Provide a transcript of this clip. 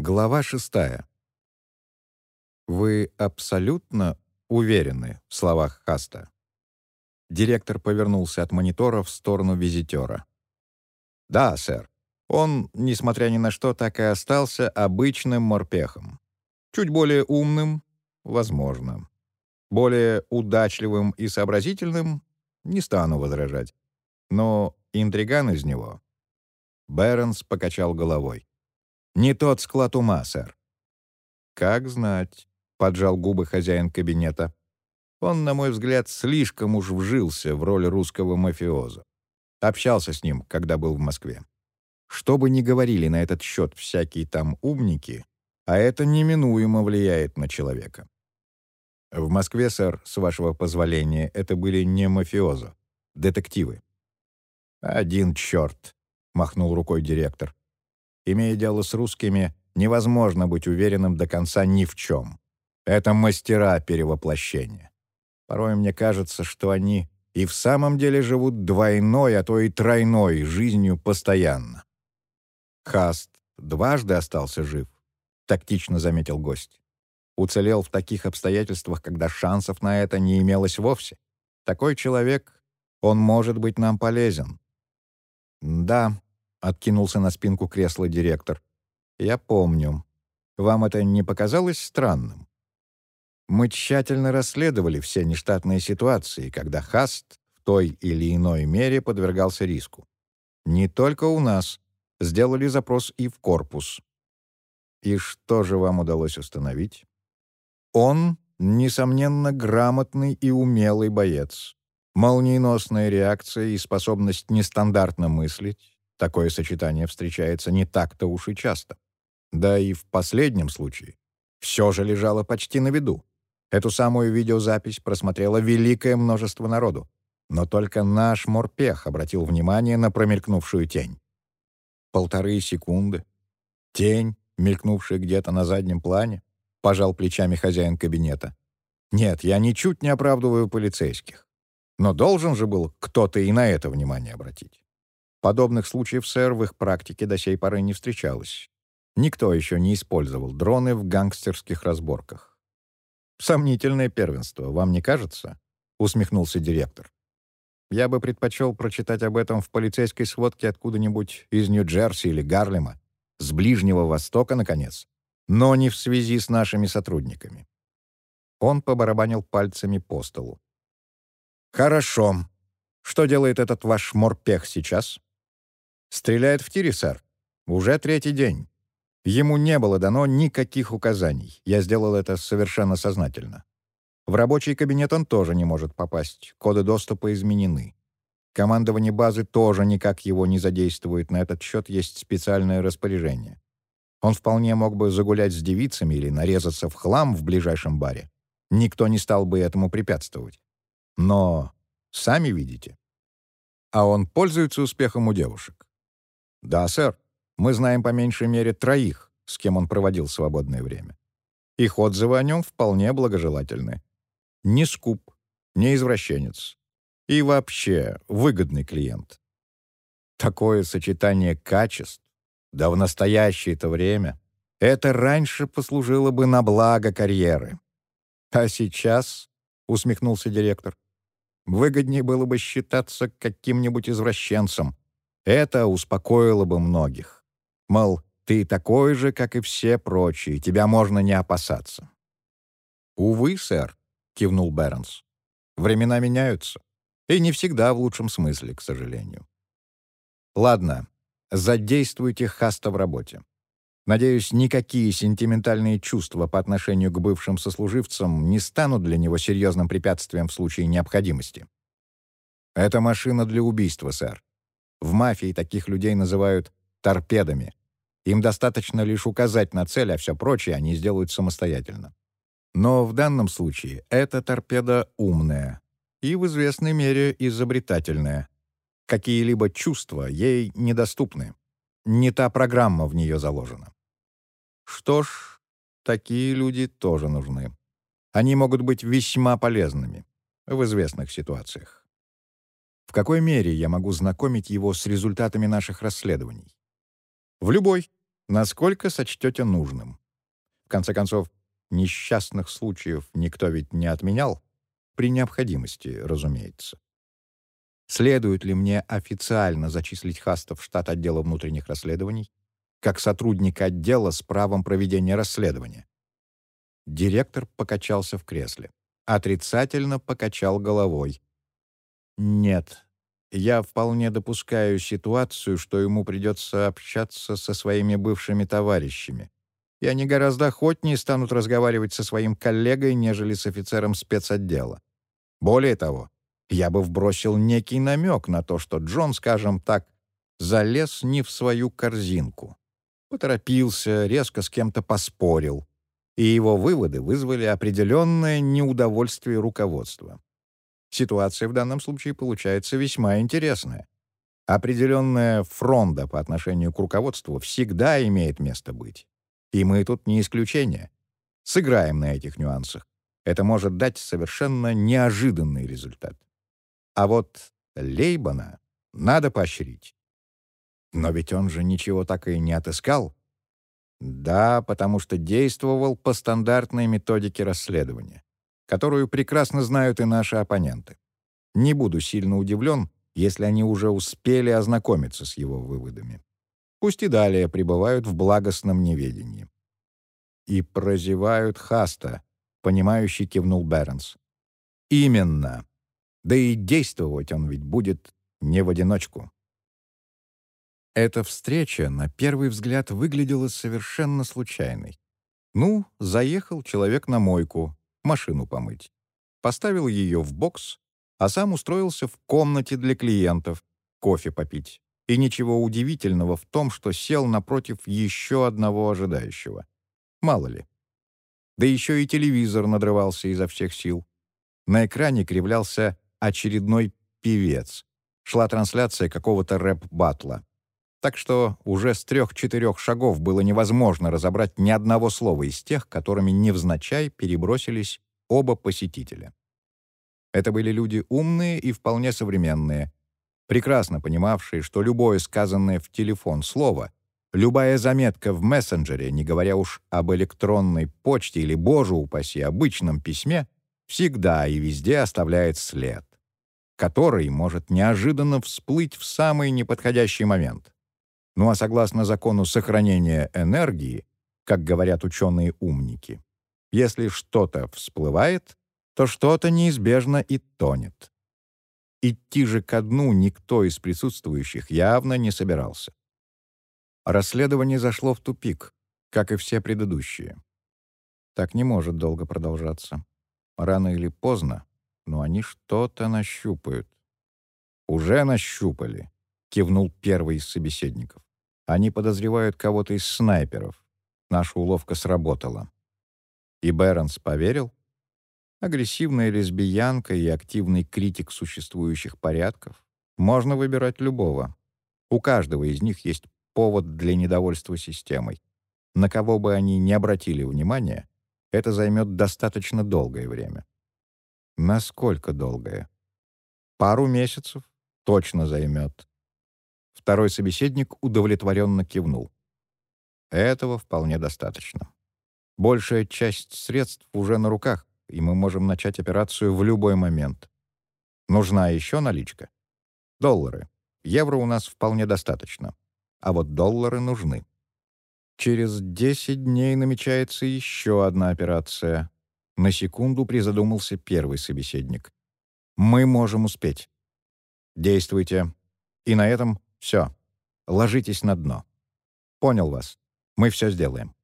Глава шестая. «Вы абсолютно уверены в словах Хаста?» Директор повернулся от монитора в сторону визитера. «Да, сэр. Он, несмотря ни на что, так и остался обычным морпехом. Чуть более умным — возможно. Более удачливым и сообразительным — не стану возражать. Но интриган из него...» Бернс покачал головой. «Не тот склад ума, сэр». «Как знать», — поджал губы хозяин кабинета. Он, на мой взгляд, слишком уж вжился в роль русского мафиоза. Общался с ним, когда был в Москве. Что бы ни говорили на этот счет всякие там умники, а это неминуемо влияет на человека. В Москве, сэр, с вашего позволения, это были не мафиозо, детективы. «Один черт», — махнул рукой директор. «Имея дело с русскими, невозможно быть уверенным до конца ни в чем. Это мастера перевоплощения. Порой мне кажется, что они и в самом деле живут двойной, а то и тройной жизнью постоянно. Хаст дважды остался жив, тактично заметил гость. Уцелел в таких обстоятельствах, когда шансов на это не имелось вовсе. Такой человек, он может быть нам полезен. «Да», — откинулся на спинку кресла директор. «Я помню. Вам это не показалось странным? Мы тщательно расследовали все нештатные ситуации, когда Хаст в той или иной мере подвергался риску. Не только у нас. Сделали запрос и в корпус. И что же вам удалось установить? Он, несомненно, грамотный и умелый боец. Молниеносная реакция и способность нестандартно мыслить — такое сочетание встречается не так-то уж и часто. Да и в последнем случае все же лежало почти на виду. Эту самую видеозапись просмотрело великое множество народу. Но только наш морпех обратил внимание на промелькнувшую тень. Полторы секунды. Тень, мелькнувшая где-то на заднем плане, пожал плечами хозяин кабинета. Нет, я ничуть не оправдываю полицейских. Но должен же был кто-то и на это внимание обратить. Подобных случаев, сэр, в их практике до сей поры не встречалось. Никто еще не использовал дроны в гангстерских разборках. «Сомнительное первенство, вам не кажется?» — усмехнулся директор. «Я бы предпочел прочитать об этом в полицейской сводке откуда-нибудь из Нью-Джерси или Гарлема, с Ближнего Востока, наконец, но не в связи с нашими сотрудниками». Он побарабанил пальцами по столу. «Хорошо. Что делает этот ваш морпех сейчас?» «Стреляет в тире, сэр. Уже третий день. Ему не было дано никаких указаний. Я сделал это совершенно сознательно. В рабочий кабинет он тоже не может попасть. Коды доступа изменены. Командование базы тоже никак его не задействует. На этот счет есть специальное распоряжение. Он вполне мог бы загулять с девицами или нарезаться в хлам в ближайшем баре. Никто не стал бы этому препятствовать. Но сами видите. А он пользуется успехом у девушек? Да, сэр. Мы знаем по меньшей мере троих, с кем он проводил свободное время. Их отзывы о нем вполне благожелательны. Не скуп, не извращенец. И вообще выгодный клиент. Такое сочетание качеств, да в настоящее-то время, это раньше послужило бы на благо карьеры. А сейчас, — усмехнулся директор, — Выгоднее было бы считаться каким-нибудь извращенцем. Это успокоило бы многих. Мол, ты такой же, как и все прочие, тебя можно не опасаться. «Увы, сэр», — кивнул Бернс. «Времена меняются. И не всегда в лучшем смысле, к сожалению». «Ладно, задействуйте Хаста в работе. Надеюсь, никакие сентиментальные чувства по отношению к бывшим сослуживцам не станут для него серьезным препятствием в случае необходимости. Это машина для убийства, сэр. В мафии таких людей называют торпедами. Им достаточно лишь указать на цель, а все прочее они сделают самостоятельно. Но в данном случае эта торпеда умная и в известной мере изобретательная. Какие-либо чувства ей недоступны. Не та программа в нее заложена. Что ж, такие люди тоже нужны. Они могут быть весьма полезными в известных ситуациях. В какой мере я могу знакомить его с результатами наших расследований? В любой. Насколько сочтете нужным. В конце концов, несчастных случаев никто ведь не отменял. При необходимости, разумеется. Следует ли мне официально зачислить Хаста в штат отдела внутренних расследований? Как сотрудника отдела с правом проведения расследования? Директор покачался в кресле. Отрицательно покачал головой. «Нет, я вполне допускаю ситуацию, что ему придется общаться со своими бывшими товарищами. И они гораздо охотнее станут разговаривать со своим коллегой, нежели с офицером спецотдела. Более того, я бы вбросил некий намек на то, что Джон, скажем так, залез не в свою корзинку. Поторопился, резко с кем-то поспорил, и его выводы вызвали определенное неудовольствие руководства. Ситуация в данном случае получается весьма интересная. Определенная фронта по отношению к руководству всегда имеет место быть. И мы тут не исключение. Сыграем на этих нюансах. Это может дать совершенно неожиданный результат. А вот Лейбана надо поощрить. Но ведь он же ничего так и не отыскал. Да, потому что действовал по стандартной методике расследования, которую прекрасно знают и наши оппоненты. Не буду сильно удивлен, если они уже успели ознакомиться с его выводами. Пусть и далее пребывают в благостном неведении. И прозевают Хаста, понимающий кивнул Бернс. Именно. Да и действовать он ведь будет не в одиночку. Эта встреча на первый взгляд выглядела совершенно случайной. Ну, заехал человек на мойку, машину помыть. Поставил ее в бокс, а сам устроился в комнате для клиентов, кофе попить. И ничего удивительного в том, что сел напротив еще одного ожидающего. Мало ли. Да еще и телевизор надрывался изо всех сил. На экране кривлялся очередной певец. Шла трансляция какого-то рэп-батла. Так что уже с трех-четырех шагов было невозможно разобрать ни одного слова из тех, которыми невзначай перебросились оба посетителя. Это были люди умные и вполне современные, прекрасно понимавшие, что любое сказанное в телефон слово, любая заметка в мессенджере, не говоря уж об электронной почте или, боже упаси, обычном письме, всегда и везде оставляет след который может неожиданно всплыть в самый неподходящий момент. Ну а согласно закону сохранения энергии, как говорят ученые-умники, если что-то всплывает, то что-то неизбежно и тонет. Идти же ко дну никто из присутствующих явно не собирался. Расследование зашло в тупик, как и все предыдущие. Так не может долго продолжаться. Рано или поздно но они что-то нащупают. «Уже нащупали», — кивнул первый из собеседников. «Они подозревают кого-то из снайперов. Наша уловка сработала». И Бернс поверил? Агрессивная лесбиянка и активный критик существующих порядков. Можно выбирать любого. У каждого из них есть повод для недовольства системой. На кого бы они ни обратили внимание, это займет достаточно долгое время. Насколько долгое? Пару месяцев точно займет. Второй собеседник удовлетворенно кивнул. Этого вполне достаточно. Большая часть средств уже на руках, и мы можем начать операцию в любой момент. Нужна еще наличка? Доллары. Евро у нас вполне достаточно. А вот доллары нужны. Через 10 дней намечается еще одна операция. На секунду призадумался первый собеседник. «Мы можем успеть. Действуйте. И на этом все. Ложитесь на дно. Понял вас. Мы все сделаем».